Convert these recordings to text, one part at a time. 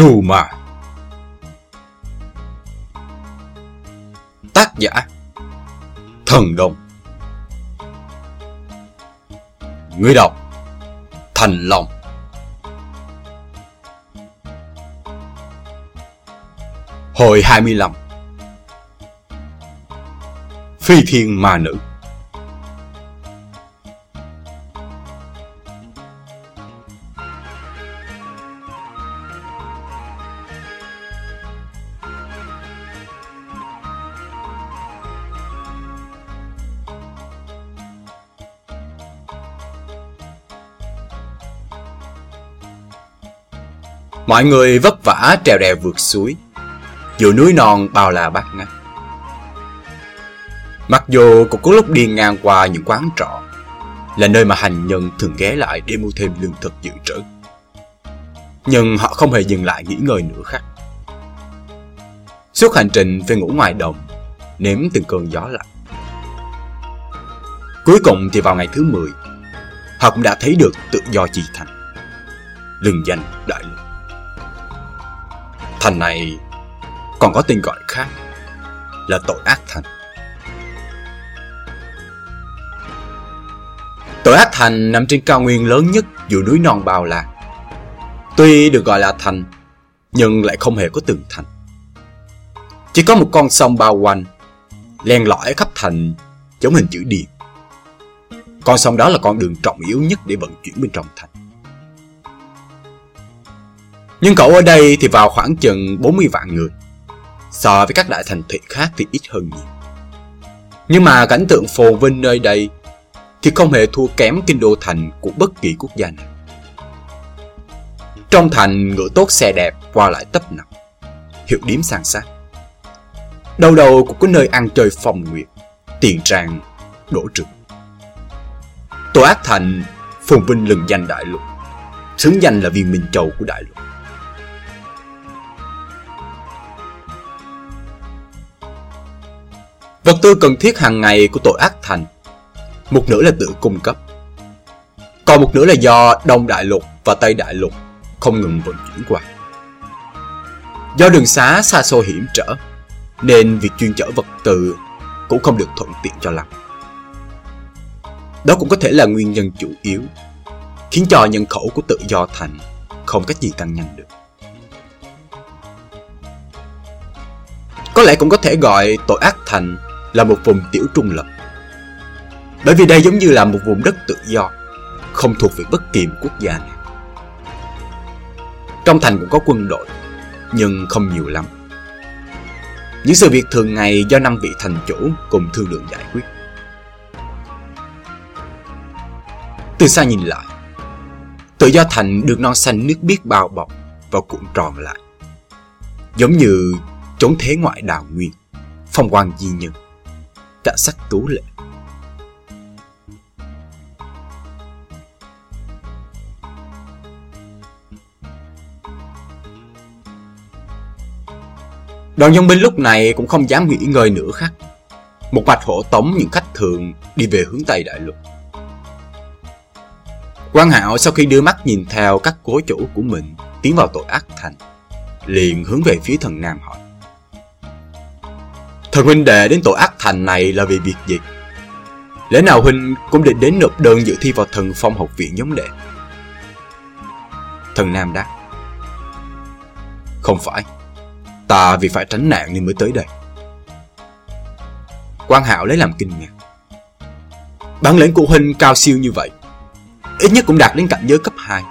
Trù mà. Tác giả, Thần đồng. Người đọc, Thành lòng Hồi 25 Phi thiên ma nữ. Mọi người vất vả trèo đèo vượt suối. Giữa núi non bao la bát ngát. Mặc dù cũng có lúc đi ngang qua những quán trọ, Là nơi mà hành nhân thường ghé lại để mua thêm lương thực dự trữ. Nhưng họ không hề dừng lại nghỉ ngơi nữa khác Suốt hành trình về ngủ ngoài đồng, Nếm từng cơn gió lạnh. Cuối cùng thì vào ngày thứ 10 Họ cũng đã thấy được tự do chi thành. Lừng danh đại lục. Thành này còn có tên gọi khác là tội ác thành. Tội ác thành nằm trên cao nguyên lớn nhất giữa núi non bao la. Tuy được gọi là thành, nhưng lại không hề có tường thành. Chỉ có một con sông bao quanh, len lỏi khắp thành giống hình chữ điền. Con sông đó là con đường trọng yếu nhất để vận chuyển bên trong thành. Nhưng cậu ở đây thì vào khoảng chừng 40 vạn người. So với các đại thành thị khác thì ít hơn nhiều. Nhưng mà cảnh tượng phồn vinh nơi đây thì không hề thua kém kinh đô thành của bất kỳ quốc gia nào. Trong thành ngựa tốt xe đẹp qua lại tấp nập, hiệu điếm sang sát. Đầu đầu cũng có nơi ăn chơi phòng nguyệt, tiền trang, đổ trực. Tổ ác thành phồn vinh lừng danh đại lục, xứng danh là viên minh châu của đại lục. Vật tư cần thiết hàng ngày của tội ác thành. Một nửa là tự cung cấp. Còn một nửa là do Đông Đại Lục và Tây Đại Lục không ngừng vận chuyển qua. Do đường xá xa xôi hiểm trở, Nên việc chuyên chở vật tư cũng không được thuận tiện cho lắm. Đó cũng có thể là nguyên nhân chủ yếu, Khiến cho nhân khẩu của tự do thành không cách gì tăng nhanh được. Có lẽ cũng có thể gọi tội ác thành là một vùng tiểu trung lập. Bởi vì đây giống như là một vùng đất tự do, không thuộc về bất kỳ một quốc gia nào. Trong thành cũng có quân đội, nhưng không nhiều lắm. Những sự việc thường ngày do năm vị thành chủ cùng thương lượng giải quyết. Từ xa nhìn lại, tự do thành được non xanh nước biếc bao bọc và cuộn tròn lại. Giống như chốn thế ngoại đào nguyên, phong quang di nhân cả sắc tú lệ. Đoàn dân binh lúc này cũng không dám nghỉ ngơi nữa khác. Một mạch hộ tống những khách thường đi về hướng Tây Đại Lục. Quan Hạo sau khi đưa mắt nhìn theo các cố chủ của mình tiến vào tội ác thành, liền hướng về phía thần Nam hỏi. Thần huynh đệ đến tội ác thành này là vì việc gì? Lẽ nào huynh cũng định đến nộp đơn dự thi vào thần phong học viện giống đệ? Thần Nam đáp. Không phải. Ta vì phải tránh nạn nên mới tới đây. Quan Hạo lấy làm kinh ngạc. Bản lĩnh của huynh cao siêu như vậy, Ít nhất cũng đạt đến cảnh giới cấp 2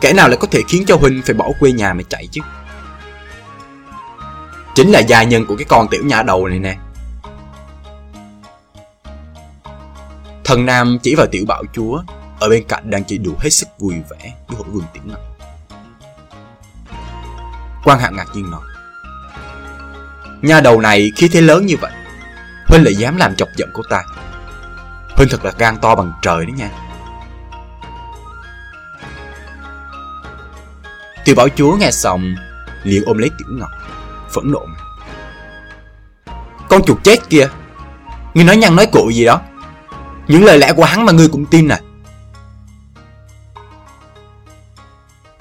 Kẻ nào lại có thể khiến cho huynh phải bỏ quê nhà mà chạy chứ? Chính là gia nhân của cái con tiểu nha đầu này nè. Thần Nam chỉ vào tiểu bảo chúa, Ở bên cạnh đang chỉ đủ hết sức vui vẻ với hổ vương tiểu ngọc Quan hạng ngạc nhiên nói, Nha đầu này khi thế lớn như vậy, Huynh lại dám làm chọc giận cô ta. Huynh thật là gan to bằng trời đấy nha. Tiểu bảo chúa nghe xong, liền ôm lấy tiểu ngọc phẫn nộ mà. Con chuột chết kia Ngươi nói nhăn nói cụ gì đó Những lời lẽ của hắn mà ngươi cũng tin à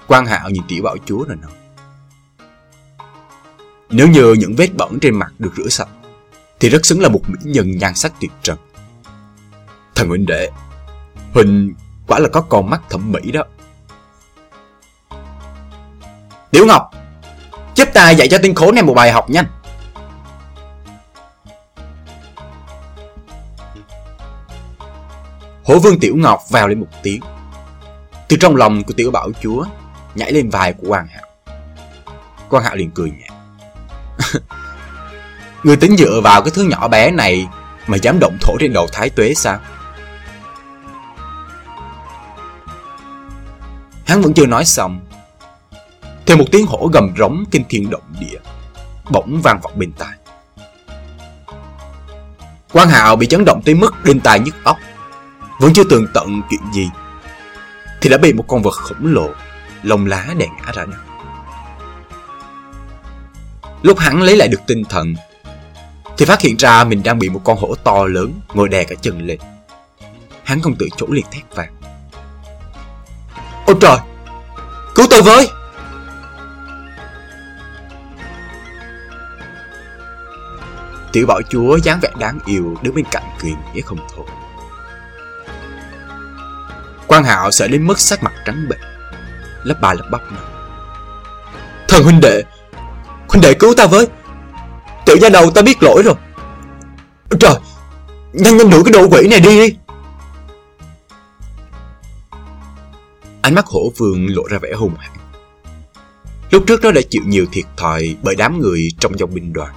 Quan hạo nhìn tiểu bảo chúa rồi nói Nếu như những vết bẩn trên mặt được rửa sạch, thì rất xứng là một mỹ nhân nhan sắc tuyệt trần. Thần huynh đệ, huynh quả là có con mắt thẩm mỹ đó. Tiểu Ngọc, giúp ta dạy cho tên khốn này một bài học nhanh. Hổ vương Tiểu Ngọc vào lên một tiếng. Từ trong lòng của Tiểu Bảo Chúa, nhảy lên vai của Quang Hạo. Quang Hạo liền cười nhẹ Người tính dựa vào cái thứ nhỏ bé này mà dám động thổ trên đầu thái tuế sao? Hắn vẫn chưa nói xong. Thì một tiếng hổ gầm rống kinh thiên động địa, bỗng vang vọng bên tai. quan Hạo bị chấn động tới mức đinh tai nhức óc, vẫn chưa tường tận chuyện gì, thì đã bị một con vật khổng lồ, lông lá đè ngã ra đất. Lúc hắn lấy lại được tinh thần, thì phát hiện ra mình đang bị một con hổ to lớn ngồi đè cả chân lên. Hắn không tự chủ liền thét vàng. Ôi trời! Cứu tôi với! Tiểu bảo chúa dáng vẻ đáng yêu đứng bên cạnh cười nghĩa không thôi. Quan hạo sợ đến mức sắc mặt trắng bệch, lắp ba lắp bắp nói. Thần huynh đệ, huynh đệ cứu ta với. Tiểu gia đầu ta biết lỗi rồi. Trời, nhanh nhanh đuổi cái đồ quỷ này đi đi. Ánh mắt hổ vương lộ ra vẻ hùng hãn. Lúc trước nó đã chịu nhiều thiệt thòi bởi đám người trong dòng binh đoàn.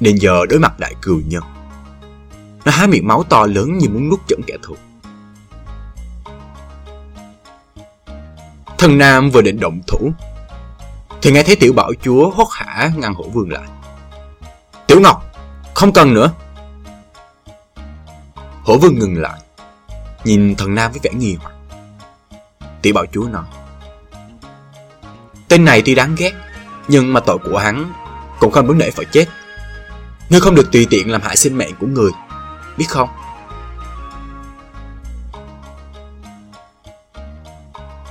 Nên giờ đối mặt đại cừu nhân. Nó há miệng máu to lớn như muốn nuốt chửng kẻ thù. Thần Nam vừa định động thủ, Thì nghe thấy tiểu bảo chúa hốt hả ngăn hổ vương lại Tiểu Ngọc, Không cần nữa Hổ vương ngừng lại, Nhìn thần Nam với vẻ nghi hoặc Tiểu bảo chúa nói, Tên này tuy đáng ghét, Nhưng mà tội của hắn Cũng không vấn đề phải chết Ngươi không được tùy tiện làm hại sinh mạng của người, Biết không?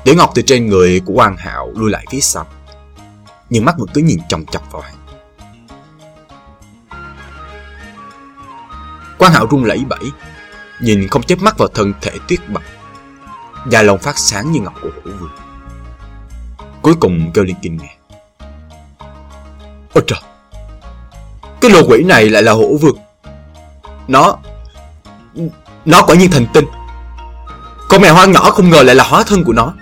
Tiểu Ngọc từ trên người của Quan Hạo lui lại phía sau, Nhưng mắt vẫn cứ nhìn chòng chọc vào hắn. Quan Hạo run lẩy bẩy, Nhìn không chớp mắt vào thân thể tuyết bạch Da lông phát sáng như ngọc của hổ vương. Cuối cùng kêu lên kinh ngạc. Ôi trời cái lô quỷ này lại là hổ vực Nó Nó quả nhiên thành tinh. Con mèo hoang nhỏ không ngờ lại là hóa thân của nó.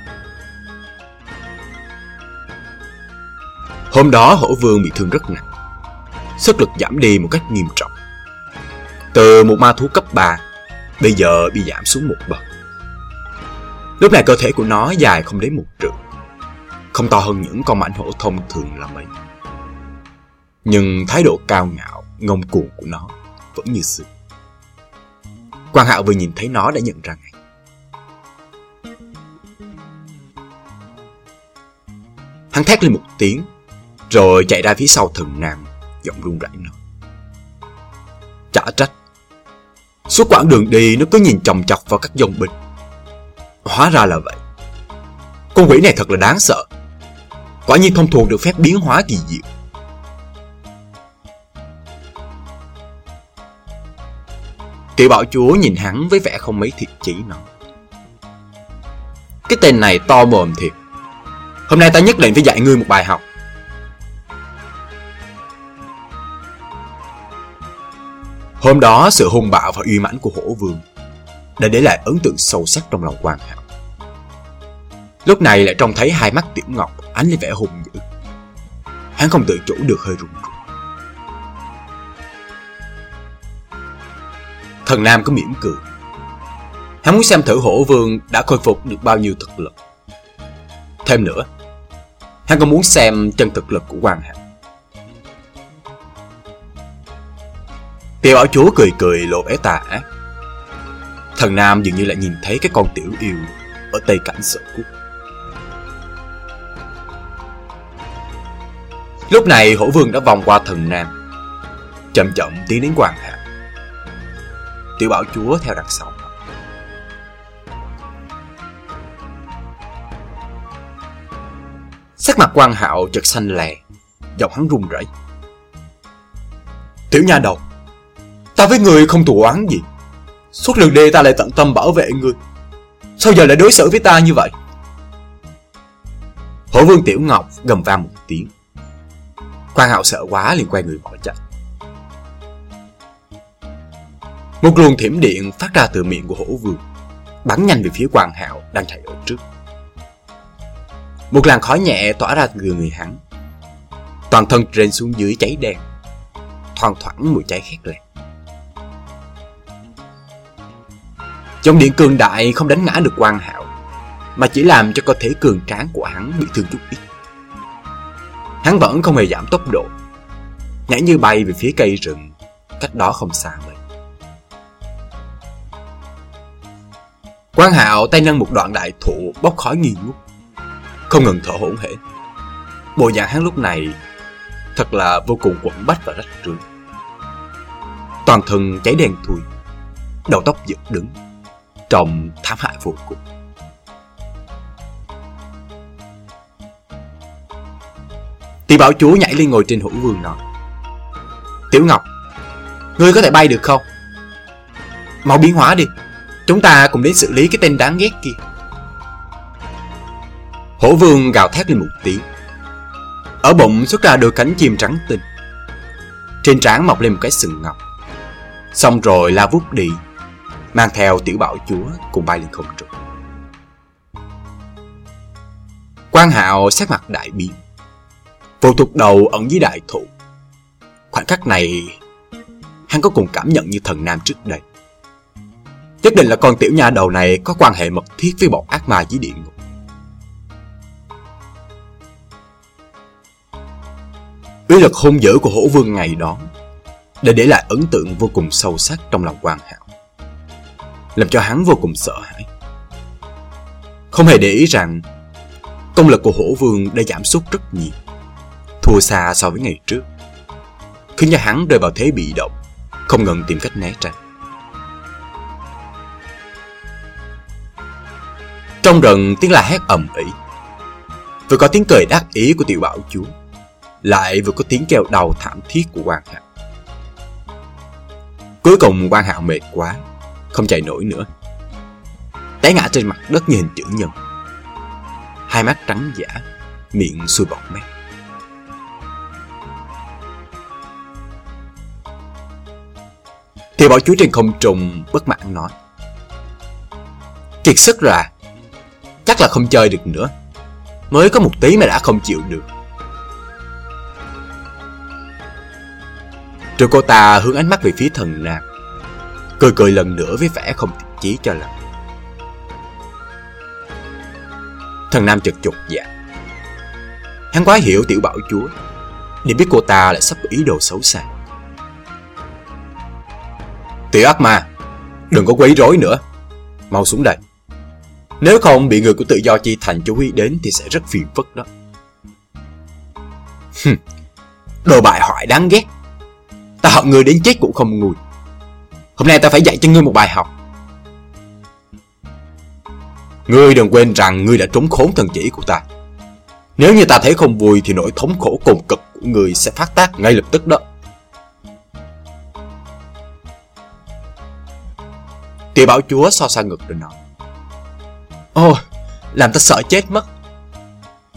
Hôm đó hổ vương bị thương rất nặng. Sức lực giảm đi một cách nghiêm trọng. Từ một ma thú cấp 3 Bây giờ bị giảm xuống một bậc. Lúc này cơ thể của nó dài không đến một trượng, Không to hơn những con mảnh hổ thông thường là mấy. Nhưng thái độ cao ngạo, ngông cuồng của nó vẫn như xưa. Quang Hạo vừa nhìn thấy nó đã nhận ra ngay. Hắn thét lên một tiếng rồi chạy ra phía sau thần nam Giọng run rẩy nói. Chả trách. Suốt quãng đường đi nó cứ nhìn chồng chọc vào các dòng binh. Hóa ra là vậy. Con quỷ này thật là đáng sợ. Quả nhiên thông thuộc được phép biến hóa kỳ diệu. Tiểu bảo chúa nhìn hắn với vẻ không mấy thiệt chỉ nói Cái tên này to mồm thiệt Hôm nay ta nhất định phải dạy ngươi một bài học Hôm đó sự hung bạo và uy mãnh của hổ vương đã để lại ấn tượng sâu sắc trong lòng quan hạo. Lúc này lại trông thấy hai mắt tiểu ngọc ánh lên vẻ hung dữ. Hắn không tự chủ được hơi run run. Thần Nam có mỉm cười. Hắn muốn xem thử hổ vương đã khôi phục được bao nhiêu thực lực. Thêm nữa, hắn còn muốn xem chân thực lực của quan hạng Tiểu bảo chúa cười cười lộ vẻ tà ác. Thần Nam dường như lại nhìn thấy cái con tiểu yêu ở tây cảnh sở quốc. Lúc này hổ vương đã vòng qua thần Nam, chậm chậm tiến đến quan Hạ. Tiểu bảo chúa theo đằng sau. Sắc mặt quan hạo chợt xanh lè, giọng hắn run rẩy. Tiểu nha đầu Ta với người không thù oán gì. Suốt lần đi ta lại tận tâm bảo vệ ngươi Sao giờ lại đối xử với ta như vậy? Hổ vương Tiểu Ngọc gầm vang một tiếng. Quan hạo sợ quá liền quay người bỏ chạy. Một luồng thiểm điện phát ra từ miệng của hổ vương, Bắn nhanh về phía quan hạo đang chạy ở trước. Một làn khói nhẹ tỏa ra từ người hắn. Toàn thân trên xuống dưới cháy đen, Thoang thoảng mùi cháy khét lẹt. Dòng điện cường đại không đánh ngã được quan hạo, Mà chỉ làm cho cơ thể cường tráng của hắn bị thương chút ít. Hắn vẫn không hề giảm tốc độ, Nhảy như bay về phía cây rừng, Cách đó không xa. Quan hạo tay nâng một đoạn đại thụ bốc khói nghi ngút. Không ngừng thở hổn hển. Bộ dạng hắn lúc này Thật là vô cùng quẩn bách và rách rưới Toàn thân cháy đen thui, Đầu tóc dựng đứng, Trông thảm hại vô cùng. Tỷ bảo chúa nhảy lên ngồi trên hữu vương nói, Tiểu Ngọc, Ngươi có thể bay được không? Mau biến hóa đi. Chúng ta cùng đến xử lý cái tên đáng ghét kia. Hổ vương gào thét lên một tiếng. Ở bụng xuất ra đôi cánh chim trắng tinh. Trên trán mọc lên một cái sừng ngọc. Xong rồi la vút đi, Mang theo tiểu bảo chúa cùng bay lên không trung. Quan hạo sắc mặt đại biến. Phụ thuộc đầu ẩn dưới đại thụ. Khoảnh khắc này, Hắn có cùng cảm nhận như thần nam trước đây. Nhất định là con tiểu nha đầu này Có quan hệ mật thiết với bọn ác ma dưới địa ngục. Uy lực hung dữ của hổ vương ngày đó Đã để lại ấn tượng vô cùng sâu sắc trong lòng quan hạo Làm cho hắn vô cùng sợ hãi. Không hề để ý rằng Công lực của hổ vương đã giảm sút rất nhiều, thua xa so với ngày trước, khiến cho hắn rơi vào thế bị động, không ngừng tìm cách né tránh. Trong rừng tiếng la hét ầm ĩ. Vừa có tiếng cười đắc ý của tiểu bảo chúa, lại vừa có tiếng kêu đầu thảm thiết của quan hạo cuối cùng quan hạo mệt quá, không chạy nổi nữa. Té ngã trên mặt đất như hình chữ nhân. Hai mắt trắng giả, miệng sùi bọt mép. Thì bảo chúa trên không trùng bất mãn nói, Kiệt sức rồi à? Chắc là không chơi được nữa. Mới có một tí mà đã không chịu được. Rồi cô ta hướng ánh mắt về phía thần nam. Cười cười lần nữa với vẻ không thiện chí cho lắm. Thần nam chật chục dạ. Hắn quá hiểu tiểu bảo chúa Để biết cô ta lại sắp ý đồ xấu xa. Tiểu ác ma, Đừng có quấy rối nữa. Mau xuống đây. Nếu không bị người của tự do chi thành chú ý đến Thì sẽ rất phiền phức đó. Đồ bại hoại đáng ghét. Ta hận người đến chết cũng không nguôi. Hôm nay ta phải dạy cho ngươi một bài học. Ngươi đừng quên rằng ngươi đã trốn khốn thần chỉ của ta. Nếu như ta thấy không vui Thì nỗi thống khổ cùng cực của ngươi sẽ phát tác ngay lập tức đó. Tiểu bảo chúa so xa ngực rồi nói Ồ, làm ta sợ chết mất.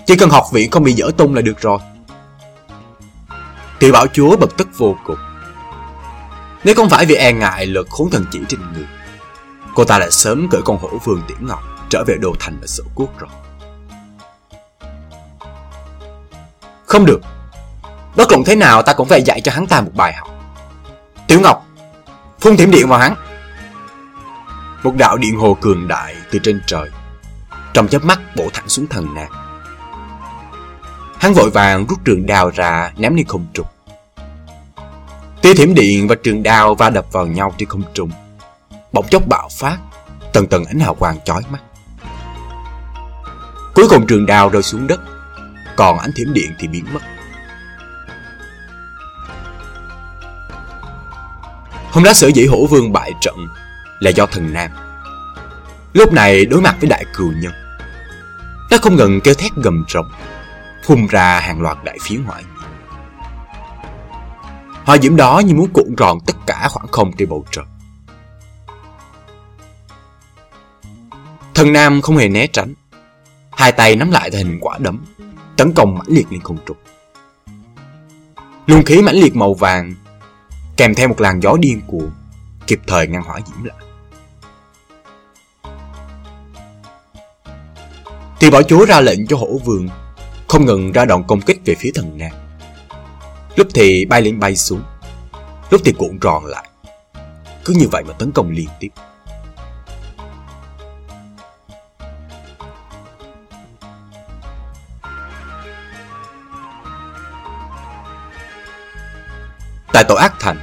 Chỉ cần học viện không bị dở tung là được rồi. Tiểu bảo chúa bật tức vô cùng. Nếu không phải vì e ngại lực khốn thần chỉ trên người Cô ta đã sớm cởi con hổ vương Tiểu Ngọc Trở về đồ thành và sở quốc rồi. Không được. Bất luận thế nào ta cũng phải dạy cho hắn ta một bài học. Tiểu Ngọc Phun thiểm điện vào hắn. Một đạo điện hồ cường đại từ trên trời trong chớp mắt bổ thẳng xuống thần nàng. Hắn vội vàng rút trường đao ra ném đi không trùng Tia thiểm điện và trường đao va đập vào nhau trên không trung. Bỗng chốc bạo phát Tầng tầng ánh hào quang chói mắt. Cuối cùng trường đao rơi xuống đất Còn ánh thiểm điện thì biến mất. Hôm đó sở dĩ hổ vương bại trận là do thần nam. Lúc này đối mặt với đại cừu nhân, nó không ngừng kêu thét gầm rồng, phun ra hàng loạt đại phiến hỏa Hỏa diễm đó như muốn cuộn tròn tất cả khoảng không trên bầu trời. Thần Nam không hề né tránh. Hai tay nắm lại thành quả đấm, tấn công mãnh liệt lên không trục. Luồng khí mãnh liệt màu vàng kèm theo một làn gió điên cuồng kịp thời ngăn hỏa diễm lại. Thì bảo chúa ra lệnh cho hổ vương không ngừng ra đòn công kích về phía thần nam. Lúc thì bay lên bay xuống, lúc thì cuộn tròn lại. Cứ như vậy mà tấn công liên tiếp. Tại tổ ác thành,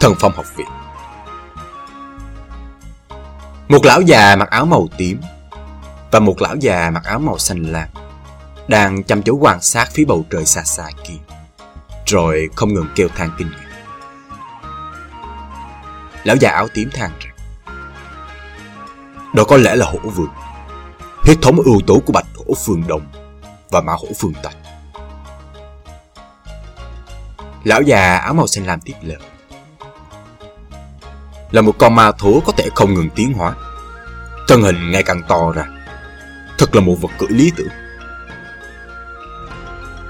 thần phong học viện. Một lão già mặc áo màu tím và một lão già mặc áo màu xanh lam đang chăm chú quan sát phía bầu trời xa xa kia, rồi không ngừng kêu than kinh ngạc. Lão già áo tím than rằng, đó có lẽ là hổ vườn, huyết thống ưu tú của bạch hổ phương đông và mã hổ phương tây. Lão già áo màu xanh lam tiếp lời là một con ma thú có thể không ngừng tiến hóa. Thân hình ngày càng to ra. Thật là một vật cưỡi lý tưởng.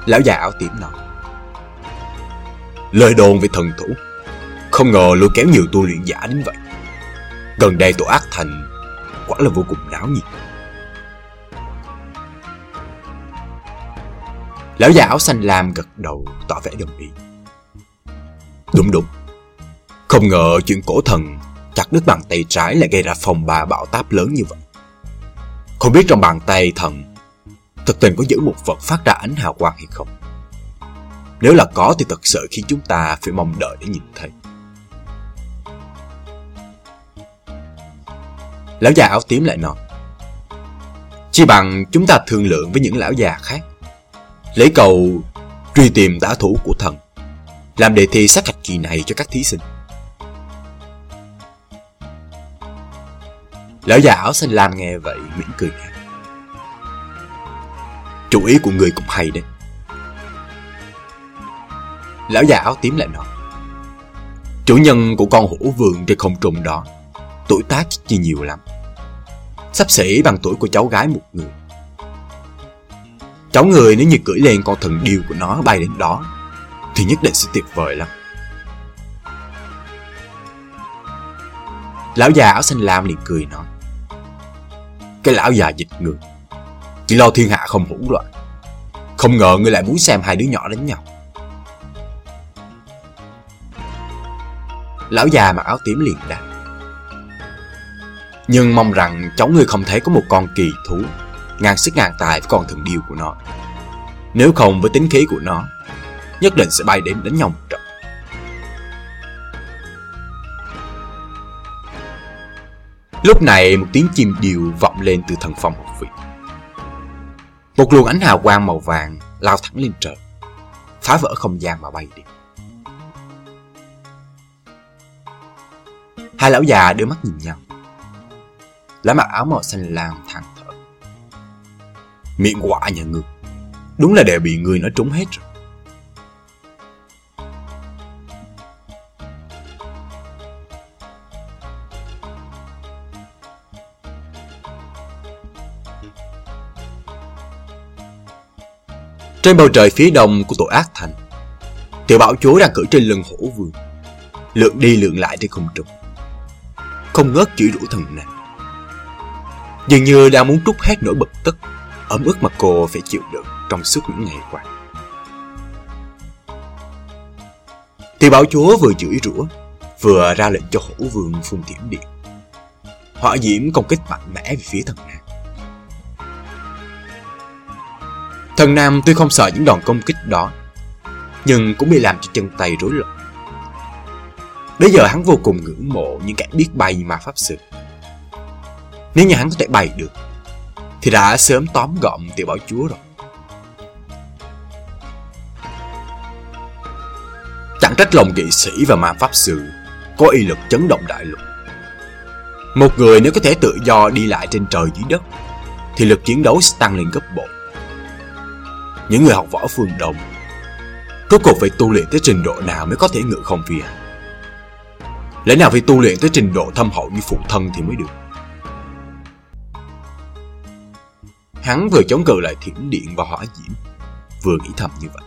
Lão già áo tím nói. Lời đồn về thần thủ. Không ngờ lôi kéo nhiều tu luyện giả đến vậy. Gần đây tổ ác thành quả là vô cùng náo nhiệt. Lão già áo xanh lam gật đầu tỏ vẻ đồng ý. Đúng đúng. Không ngờ chuyện cổ thần chặt đứt bàn tay trái lại gây ra phòng bà bão táp lớn như vậy. Không biết trong bàn tay thần thực tình có giữ một vật phát ra ánh hào quang hay không? Nếu là có thì thật sự khiến chúng ta phải mong đợi để nhìn thấy. Lão già áo tím lại nói Chỉ bằng chúng ta thương lượng với những lão già khác Lấy cầu truy tìm tả thủ của thần, Làm đề thi sát hạch kỳ này cho các thí sinh Lão già áo xanh lam nghe vậy mỉm cười nhạt. Chủ ý của người cũng hay đấy. Lão già áo tím lại nói. Chủ nhân của con hổ vườn trên không trung đó, tuổi tác chỉ nhiều lắm. Sắp xỉ bằng tuổi của cháu gái một người. Cháu người nếu như cưỡi lên con thần điêu của nó bay đến đó, thì nhất định sẽ tuyệt vời lắm. Lão già áo xanh lam liền cười nói. Cái lão già dịch người. Chỉ lo thiên hạ không hỗn loạn Không ngờ ngươi lại muốn xem hai đứa nhỏ đánh nhau. Lão già mặc áo tím liền đáp. Nhưng mong rằng cháu ngươi không thấy có một con kỳ thú, Ngang sức ngang tài với con thần điêu của nó. Nếu không với tính khí của nó, Nhất định sẽ bay đến đánh nhau một trận. Lúc này một tiếng chim điều vọng lên từ thần phòng học viện. Một luồng ánh hào quang màu vàng lao thẳng lên trời, phá vỡ không gian mà bay đi. Hai lão già đưa mắt nhìn nhau. Lá mặc áo màu xanh lam than thở. Miệng quả nhà ngươi, đúng là đều bị người nói trúng hết rồi. Trên bầu trời phía đông của tổ ác thành, Tiểu bảo chúa đang cưỡi trên lưng hổ vương, Lượn đi lượn lại trên không trung, Không ngớt chửi rủa thần này. Dường như đang muốn trút hết nỗi bực tức, Ấm ức mà cô phải chịu đựng Trong suốt những ngày qua. Tiểu bảo chúa vừa chửi rủa, Vừa ra lệnh cho hổ vương phun thiểm điện. Hỏa diễm công kích mạnh mẽ về phía thần nàng Thần Nam tuy không sợ những đòn công kích đó, nhưng cũng bị làm cho chân tay rối loạn. Bây giờ hắn vô cùng ngưỡng mộ những kẻ biết bay mà pháp sư. Nếu như hắn có thể bay được, thì đã sớm tóm gọn tiểu bảo chúa rồi. Chẳng trách lòng kỵ sĩ và ma pháp sư có y lực chấn động đại lục. Một người nếu có thể tự do đi lại trên trời dưới đất, thì lực chiến đấu sẽ tăng lên gấp bội những người học võ phương Đông. Rốt cuộc phải tu luyện tới trình độ nào mới có thể ngự không phi hành? Lẽ nào phải tu luyện tới trình độ thâm hậu như phụ thân thì mới được? Hắn vừa chống cự lại thiểm điện và hỏa diễm, Vừa nghĩ thầm như vậy.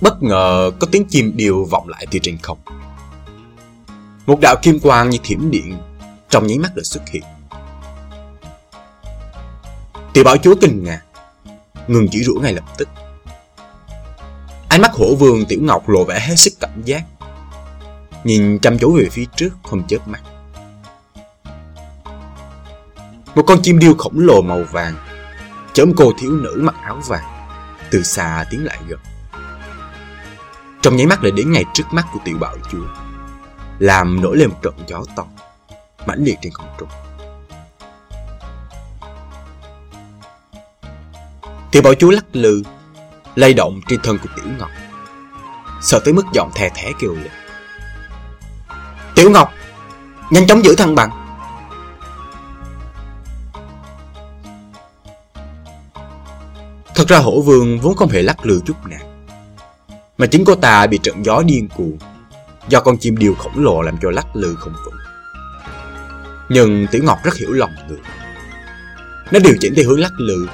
Bất ngờ có tiếng chim điêu vọng lại từ trên không. Một đạo kim quang như thiểm điện Trong nháy mắt đã xuất hiện. Tiểu bảo chúa kinh ngạc, Ngừng chỉ rủa ngay lập tức. Ánh mắt hổ vương Tiểu Ngọc lộ vẻ hết sức cảnh giác, Nhìn chăm chú về phía trước không chớp mắt. Một con chim điêu khổng lồ màu vàng, Chớm cô thiếu nữ mặc áo vàng, Từ xa tiến lại gần. Trong nháy mắt lại đến ngay trước mắt của tiểu bảo chúa. Làm nổi lên một trận gió to mãnh liệt trên không trung. Tiểu bảo chúa lắc lư, lay động trên thân của tiểu ngọc, sợ tới mức giọng thè thẻ kêu lên. Tiểu ngọc, nhanh chóng giữ thăng bằng thật ra hổ vương vốn không hề lắc lư chút nào, mà chính cô ta bị trận gió điên cuồng do con chim điều khổng lồ làm cho lắc lư không vững nhưng tiểu ngọc rất hiểu lòng người nó điều chỉnh theo hướng lắc lư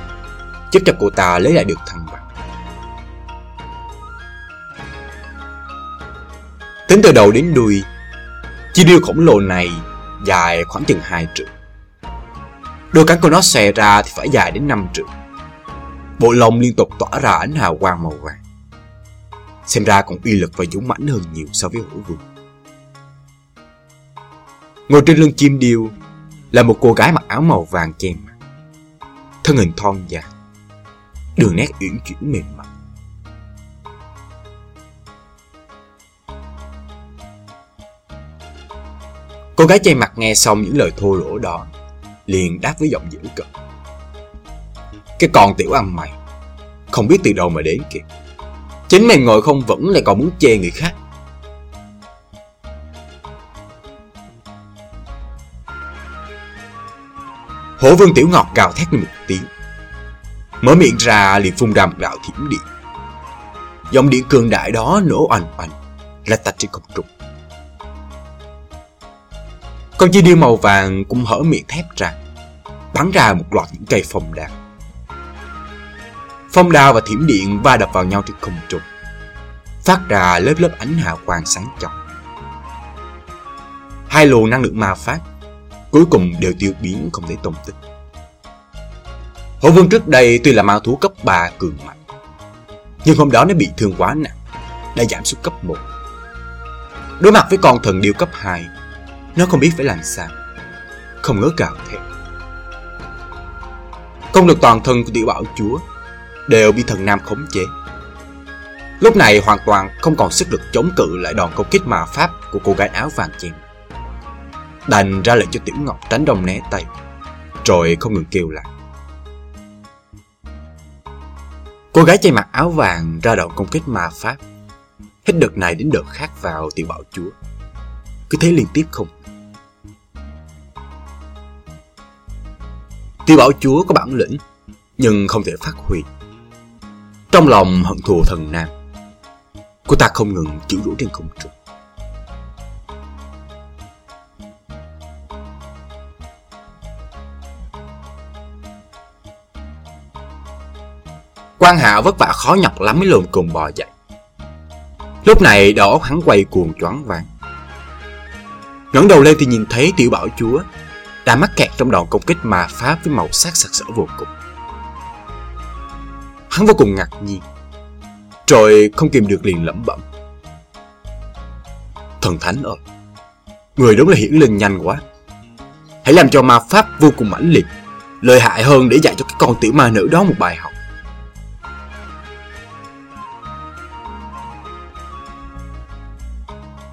giúp cho cô ta lấy lại được thăng bằng. Tính từ đầu đến đuôi, chi điêu khổng lồ này dài khoảng chừng 2 trượng. Đôi cánh của nó xòe ra thì phải dài đến 5 trượng. Bộ lông liên tục tỏa ra ánh hào quang màu vàng. Xem ra còn uy lực và dũng mãnh hơn nhiều so với hổ vương. Ngồi trên lưng chim điêu là một cô gái mặc áo màu vàng kem. Thân hình thon dài, đường nét uyển chuyển mềm mại. Cô gái chay mặt nghe xong những lời thô lỗ đó, liền đáp với giọng dữ cợt. Cái con tiểu ăn mày, không biết từ đâu mà đến kìa. Chính mày ngồi không vững lại còn muốn chê người khác. Hổ vương Tiểu Ngọc gào thét lên một tiếng. Mở miệng ra liền phun ra một đạo thiểm điện. Dòng điện cường đại đó nổ oanh oanh là tạch trên không trung. Con chi điêu màu vàng cũng hở miệng thép ra, Bắn ra một loạt những cây phòng đạn Phong đao và thiểm điện va đập vào nhau trên không trung. Phát ra lớp lớp ánh hào quang sáng chói. Hai luồng năng lượng ma phát Cuối cùng đều tiêu biến không thể tồn tích. Hổ vương trước đây tuy là ma thú cấp 3 cường mạnh, Nhưng hôm đó nó bị thương quá nặng, Đã giảm xuống cấp 1 Đối mặt với con thần điêu cấp 2 Nó không biết phải làm sao, Không ngớ gào thét. Công lực toàn thân của tiểu bảo chúa Đều bị thần nam khống chế. Lúc này hoàn toàn không còn sức lực chống cự lại đòn công kích ma pháp của cô gái áo vàng chìm. Đành ra lệnh cho Tiểu Ngọc tránh đông né tay, Rồi không ngừng kêu lại Cô gái chay mặc áo vàng ra đòn công kích ma pháp. Hết đợt này đến đợt khác vào tiểu bảo chúa. Cứ thế liên tiếp không. Tiểu bảo chúa có bản lĩnh, Nhưng không thể phát huy. Trong lòng hận thù thần nam, Cô ta không ngừng chịu rũ trên không trung Quan hạ vất vả khó nhọc lắm mới lùm cùng bò dậy. Lúc này đầu óc hắn quay cuồng choáng váng. ngẩng đầu lên thì nhìn thấy tiểu bảo chúa đã mắc kẹt trong đòn công kích mà pháp với màu sắc sặc sỡ vô cùng. Hắn vô cùng ngạc nhiên, rồi không kìm được liền lẩm bẩm. Thần thánh ơi, người đúng là hiển linh nhanh quá. Hãy làm cho ma pháp vô cùng mãnh liệt, lợi hại hơn để dạy cho cái con tiểu ma nữ đó một bài học.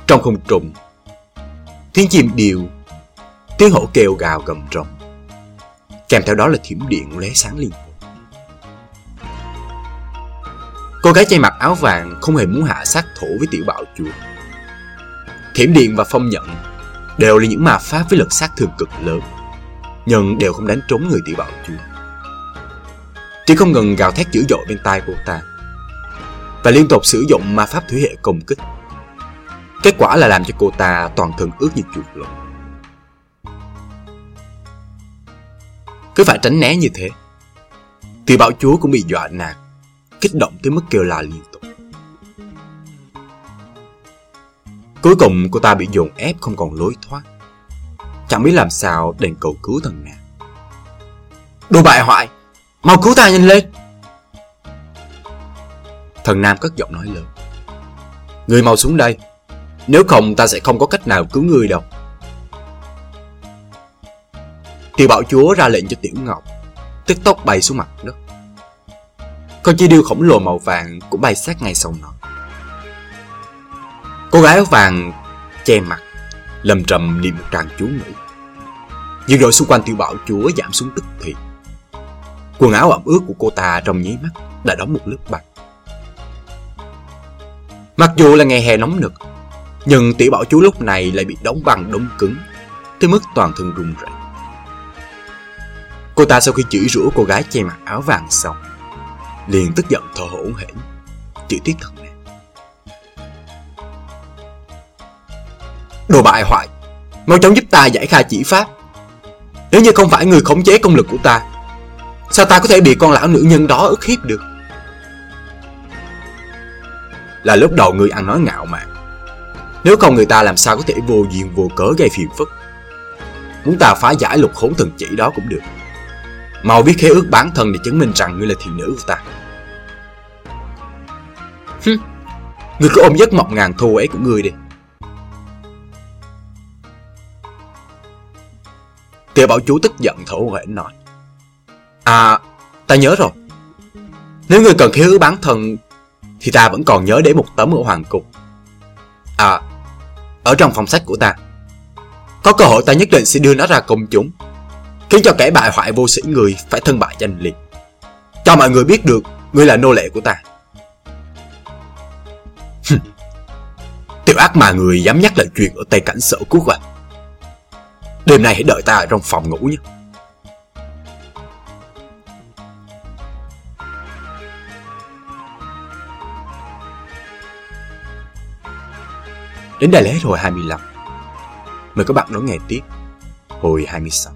Trong không trùng Tiếng chim điệu Tiếng hổ kêu gào gầm rồng Kèm theo đó là thiểm điện lóe sáng liên Cô gái chay mặc áo vàng không hề muốn hạ sát thủ với tiểu bạo chúa Thiểm điện và phong nhận Đều là những ma pháp với lực sát thương cực lớn nhưng đều không đánh trúng người tiểu bảo chúa. Chỉ không ngừng gào thét dữ dội bên tai cô ta và liên tục sử dụng ma pháp thủy hệ công kích. Kết quả là làm cho cô ta toàn thân ướt như chuột lột. Cứ phải tránh né như thế. Tiểu bảo chúa cũng bị dọa nạt, kích động tới mức kêu la liên tục. Cuối cùng cô ta bị dồn ép không còn lối thoát. Chẳng biết làm sao đền cầu cứu thần nào. Đồ bại hoại, mau cứu ta nhanh lên. Thần Nam cất giọng nói lớn. Người mau xuống đây, nếu không ta sẽ không có cách nào cứu người đâu. Tiểu bảo chúa ra lệnh cho Tiểu Ngọc, tức tốc bay xuống mặt đất. Con chi điêu khổng lồ màu vàng cũng bay sát ngay sau nó. Cô gái áo vàng che mặt, lầm trầm niệm một tràng chú ngữ. Nhiệt độ xung quanh tiểu bảo chúa giảm xuống tức thì. Quần áo ẩm ướt của cô ta trong nháy mắt đã đóng một lớp bạc. Mặc dù là ngày hè nóng nực, nhưng tiểu bảo chúa lúc này lại bị đóng băng đông cứng, tới mức toàn thân run rẩy. Cô ta sau khi chửi rủa cô gái che mặt áo vàng xong, liền tức giận thở hổn hển, chữ tiết thần này. Đồ bại hoại, mau chóng giúp ta giải khai chỉ pháp. Nếu như không phải người khống chế công lực của ta, sao ta có thể bị con lão nữ nhân đó ức hiếp được? Là lúc đầu người ăn nói ngạo mạn. Nếu không người ta làm sao có thể vô duyên vô cớ gây phiền phức. Muốn ta phá giải lục khốn thần chỉ đó cũng được. Mau biết khế ước bản thân để chứng minh rằng ngươi là thị nữ của ta. Hừm, ngươi cứ ôm giấc mộng ngàn thu ấy của ngươi đi. Tiểu bảo chú tức giận thở hổn nói. À, ta nhớ rồi. Nếu ngươi cần khế ước bản thân thì ta vẫn còn nhớ để một tấm ở Hoàng Cung. À, ở trong phòng sách của ta. Có cơ hội ta nhất định sẽ đưa nó ra công chúng, khiến cho kẻ bại hoại vô sĩ người phải thân bại danh liệt. Cho mọi người biết được, ngươi là nô lệ của ta. Tiểu ác mà người dám nhắc lại chuyện ở Tây Cảnh sở quốc à. Đêm nay hãy đợi ta ở trong phòng ngủ nhé. Đến đây Lễ hồi 25. Mời các bạn đón nghe tiếp hồi 26.